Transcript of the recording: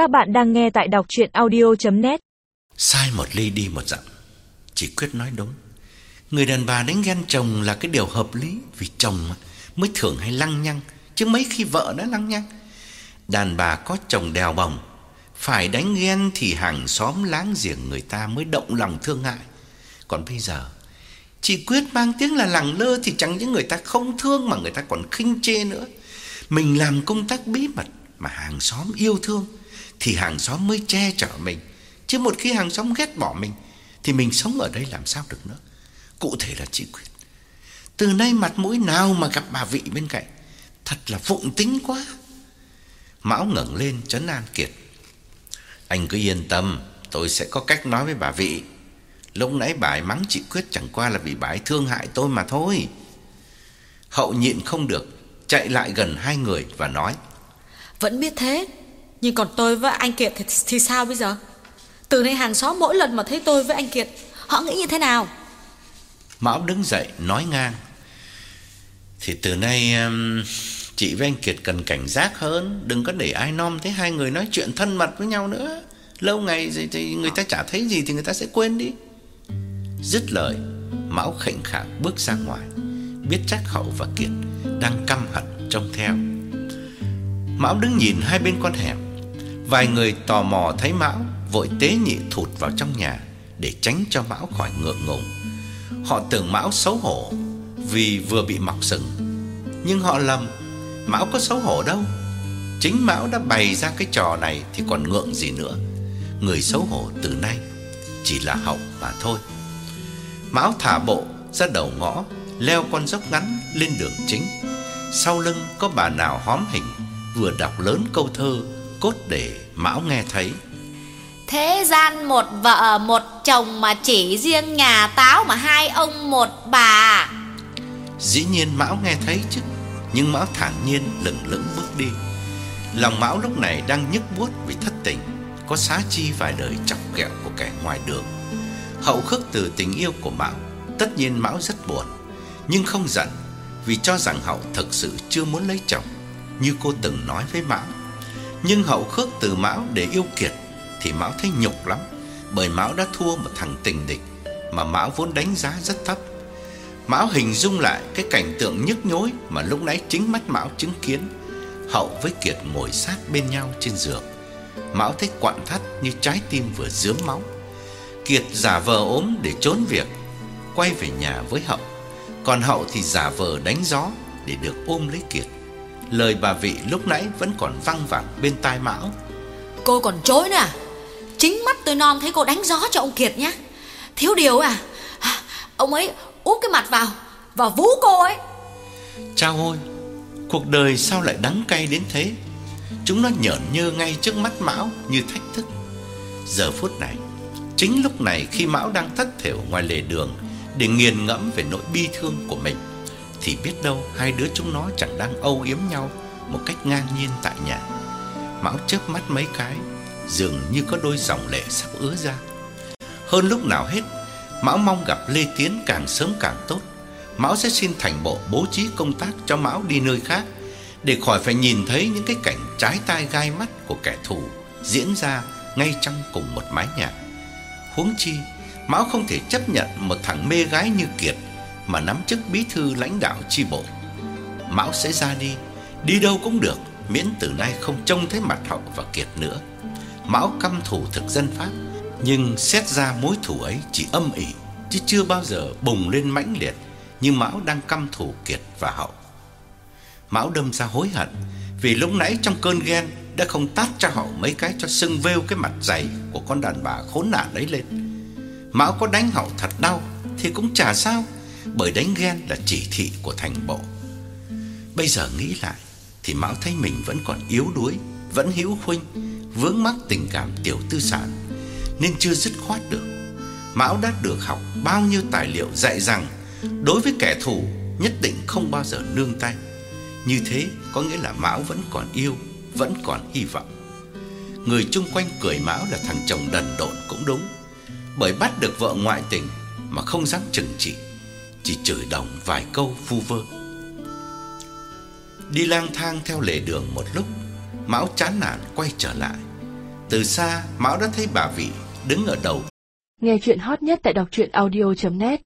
Các bạn đang nghe tại đọc chuyện audio.net Sai một ly đi một dặm, chỉ Quyết nói đúng. Người đàn bà đánh ghen chồng là cái điều hợp lý, Vì chồng mới thường hay lăng nhăng, Chứ mấy khi vợ đã lăng nhăng. Đàn bà có chồng đèo bồng, Phải đánh ghen thì hàng xóm láng giềng người ta mới động lòng thương hại. Còn bây giờ Chị Quyết mang tiếng là lẳng lơ Thì chẳng những người ta không thương Mà người ta còn khinh chê nữa. Mình làm công tác bí mật Mà hàng xóm yêu thương thì hàng xóm mới che chở mình. Chứ một khi hàng xóm ghét bỏ mình, Thì mình sống ở đây làm sao được nữa? Cụ thể là chị Quyết Từ nay mặt mũi nào mà gặp bà vị bên cạnh, Thật là phụng tính quá. Mão ngẩng lên trấn an Kiệt. Anh cứ yên tâm, Tôi sẽ có cách nói với bà vị. Lúc nãy bà ấy mắng chị Quyết chẳng qua là vì bà ấy thương hại tôi mà thôi. Hậu nhịn không được, Chạy lại gần hai người và nói. Vẫn biết thế nhưng còn tôi với anh Kiệt thì, thì sao bây giờ? Từ nay hàng xóm mỗi lần mà thấy tôi với anh Kiệt Họ nghĩ như thế nào? Mão đứng dậy nói ngang. Thì từ nay um, Chị với anh Kiệt cần cảnh giác hơn. Đừng có để ai nom thấy hai người nói chuyện thân mật với nhau nữa. Lâu ngày thì, thì người ta chả thấy gì Thì người ta sẽ quên đi. Dứt lời Mão khệnh khạng bước ra ngoài. Biết chắc Hậu và Kiệt Đang căm hận trông theo. Mão đứng nhìn hai bên con hẻm. Vài người tò mò thấy Mão Vội tế nhị thụt vào trong nhà Để tránh cho Mão khỏi ngượng ngùng. Họ tưởng Mão xấu hổ Vì vừa bị mọc sừng. Nhưng họ lầm, Mão có xấu hổ đâu. Chính Mão đã bày ra cái trò này Thì còn ngượng gì nữa. Người xấu hổ từ nay Chỉ là Hậu mà thôi. Mão thả bộ ra đầu ngõ, Leo con dốc ngắn lên đường chính. Sau lưng có bà nào hóm hình, Vừa đọc lớn câu thơ Cốt để Mão nghe thấy. Thế gian một vợ một chồng mà chỉ riêng nhà táo mà hai ông một bà. Dĩ nhiên Mão nghe thấy chứ Nhưng Mão thản nhiên lững lững bước đi. Lòng Mão lúc này đang nhức buốt vì thất tình Có xá chi vài lời chọc ghẹo của kẻ ngoài đường. Hậu khước từ tình yêu của Mão Tất nhiên Mão rất buồn Nhưng không giận Vì cho rằng Hậu thực sự chưa muốn lấy chồng Như cô từng nói với Mão nhưng Hậu khước từ Mão để yêu Kiệt Thì Mão thấy nhục lắm, Bởi Mão đã thua một thằng tình địch Mà Mão vốn đánh giá rất thấp. Mão hình dung lại cái cảnh tượng nhức nhối Mà lúc nãy chính mắt Mão chứng kiến. Hậu với Kiệt ngồi sát bên nhau trên giường. Mão thấy quặn thắt như trái tim vừa dướm máu. Kiệt giả vờ ốm để trốn việc, Quay về nhà với Hậu. Còn Hậu thì giả vờ đánh gió Để được ôm lấy Kiệt. Lời bà vị lúc nãy vẫn còn văng vẳng bên tai Mão. Cô còn chối nè Chính mắt tôi non thấy cô đánh gió cho ông Kiệt nhá. Thiếu điều à? Ông ấy úp cái mặt vào Và vú cô ấy. Chao ôi Cuộc đời sao lại đắng cay đến thế? Chúng nó nhởn nhơ ngay trước mắt Mão Như thách thức. Giờ phút này Chính lúc này khi Mão đang thất thểu ngoài lề đường Để nghiền ngẫm về nỗi bi thương của mình thì biết đâu hai đứa chúng nó chẳng đang âu yếm nhau Một cách ngang nhiên tại nhà. Mão chớp mắt mấy cái, Dường như có đôi dòng lệ sắp ứa ra. Hơn lúc nào hết, Mão mong gặp Lê Tiến càng sớm càng tốt. Mão sẽ xin thành bộ bố trí công tác cho Mão đi nơi khác Để khỏi phải nhìn thấy những cái cảnh trái tai gai mắt của kẻ thù Diễn ra ngay trong cùng một mái nhà. Huống chi, Mão không thể chấp nhận một thằng mê gái như Kiệt mà nắm chức bí thư lãnh đạo chi bộ. Mão sẽ ra đi Đi đâu cũng được, Miễn từ nay không trông thấy mặt Hậu và Kiệt nữa. Mão căm thù thực dân Pháp, Nhưng xét ra mối thù ấy chỉ âm ỉ, Chứ chưa bao giờ bùng lên mãnh liệt Như Mão đang căm thù Kiệt và Hậu. Mão đâm ra hối hận Vì lúc nãy trong cơn ghen Đã không tát cho Hậu mấy cái cho sưng vêu cái mặt dày Của con đàn bà khốn nạn ấy lên. Mão có đánh Hậu thật đau Thì cũng chả sao. Bởi đánh ghen là chỉ thị của thành bộ. Bây giờ nghĩ lại Thì Mão thấy mình vẫn còn yếu đuối Vẫn hữu huynh, Vướng mắc tình cảm tiểu tư sản Nên chưa dứt khoát được. Mão đã được học bao nhiêu tài liệu dạy rằng Đối với kẻ thù Nhất định không bao giờ nương tay. Như thế có nghĩa là Mão vẫn còn yêu Vẫn còn hy vọng. Người chung quanh cười Mão là thằng chồng đần độn cũng đúng Bởi bắt được vợ ngoại tình Mà không dám chừng trị. Chỉ chửi đồng vài câu phu vơ. Đi lang thang theo lề đường một lúc, Mão chán nản quay trở lại. Từ xa, Mão đã thấy bà Vị đứng ở đầu. Nghe chuyện hot nhất tại đọc truyện audio.net